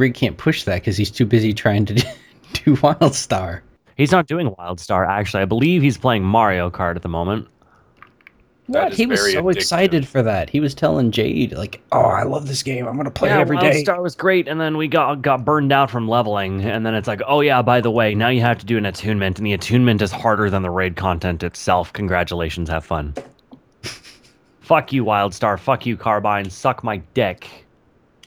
Rig can't push that because he's too busy trying to do WildStar. He's not doing WildStar, actually. I believe he's playing Mario Kart at the moment. That What? is He was so addictive. excited for that. He was telling Jade, like, "Oh, I love this game. I'm gonna play yeah, it every day." WildStar was great, and then we got got burned out from leveling, and then it's like, oh yeah, by the way, now you have to do an attunement, and the attunement is harder than the raid content itself. Congratulations, have fun. Fuck you, WildStar. Fuck you, Carbine. Suck my dick.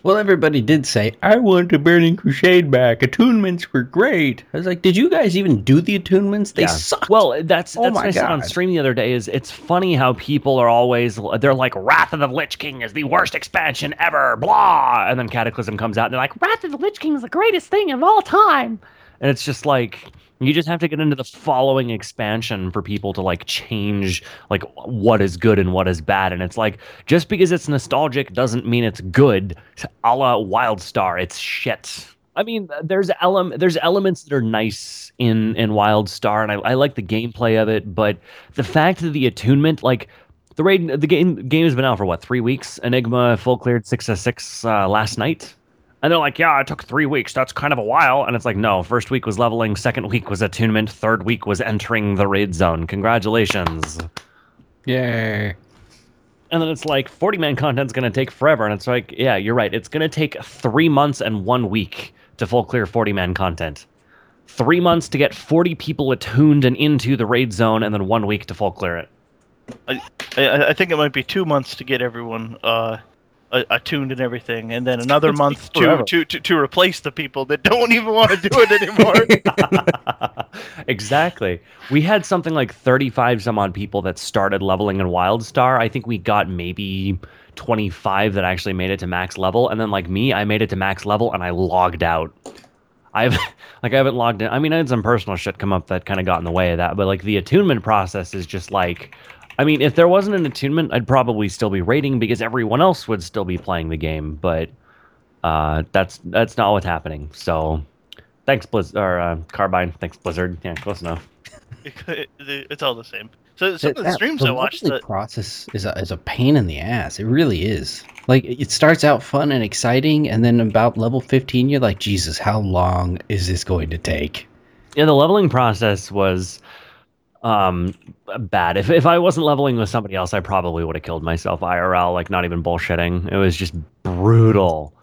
Well, everybody did say, "I want the Burning Crusade back. Attunements were great." I was like, "Did you guys even do the attunements? They Yeah. suck." Well, that's Oh that's my what I said on stream the other day. Is it's funny how people are always they're like Wrath of the Lich King is the worst expansion ever, blah, and then Cataclysm comes out and they're like Wrath of the Lich King is the greatest thing of all time, and it's just like you just have to get into the following expansion for people to like change like what is good and what is bad, and it's like just because it's nostalgic doesn't mean it's good. A la WildStar, it's shit. I mean, there's ele- there's elements that are nice in in WildStar, and I, I like the gameplay of it. But the fact that the attunement, like the raid, the game game has been out for what three weeks. Enigma full cleared six six uh, last night, and they're like, yeah, it took three weeks. That's kind of a while. And it's like, no, first week was leveling, second week was attunement, third week was entering the raid zone. Congratulations. Yay. And then it's like 40 man content's going to take forever. And it's like, yeah, you're right. It's going to take three months and one week to full clear 40 man content. Three months to get 40 people attuned and into the raid zone, and then one week to full clear it. I, I I think it might be two months to get everyone uh, a- attuned and everything, and then another It's month to, to, to, to replace the people that don't even want to do it anymore. exactly. We had something like 35 some odd people that started leveling in WildStar. I think we got maybe 25 that actually made it to max level. And then, like me, I made it to max level and I logged out. I've like I haven't logged in. I mean, I had some personal shit come up that kind of got in the way of that, but like the attunement process is just like I mean, if there wasn't an attunement, I'd probably still be raiding because everyone else would still be playing the game, but uh that's that's not what's happening. So thanks Blizz or uh, Carbine, thanks Blizzard. Yeah, close enough. It's all the same. So some of the That- streams the I watched, the process is a, is a pain in the ass. It really is. Like it starts out fun and exciting, and then about level fifteen, you're like, Jesus, how long is this going to take? Yeah, the leveling process was um bad. If if I wasn't leveling with somebody else, I probably would have killed myself IRL, like not even bullshitting. It was just brutal.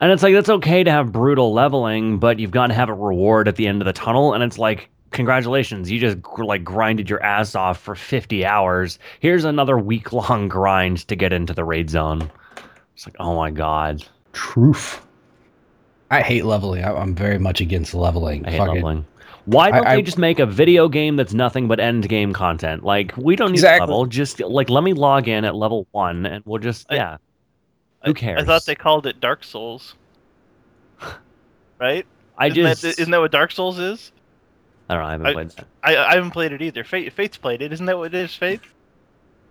And it's like that's okay to have brutal leveling, but you've got to have a reward at the end of the tunnel and it's like congratulations, you just like grinded your ass off for 50 hours. Here's another week long grind to get into the raid zone. It's like, "Oh my god, Truth. I hate leveling. I, I'm very much against leveling. I hate Fuck it. Leveling. Why don't I- I- they just make a video game that's nothing but end game content? Like we don't need Exactly. to level. Just like let me log in at level one, and we'll just I- yeah. I, Who cares? I thought they called it Dark Souls. Right? I isn't just that, isn't that what Dark Souls is? I don't know. I haven't I- played that. I, I haven't played it either. Faith, Faith's played it. Isn't that what it is, Faith?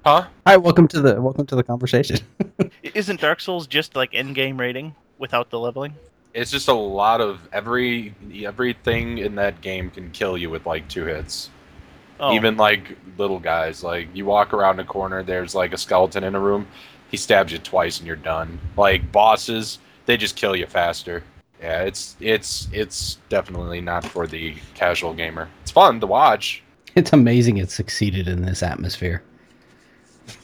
Huh? Hi, welcome to the welcome to the conversation. Isn't Dark Souls just like end game raiding without the leveling? It's just a lot of every everything in that game can kill you with like two hits. Oh, Even like little guys, like you walk around a corner, there's like a skeleton in a room, he stabs you twice and you're done. Like bosses, they just kill you faster. Yeah, it's it's it's definitely not for the casual gamer. It's fun to watch. it's amazing it succeeded in this atmosphere.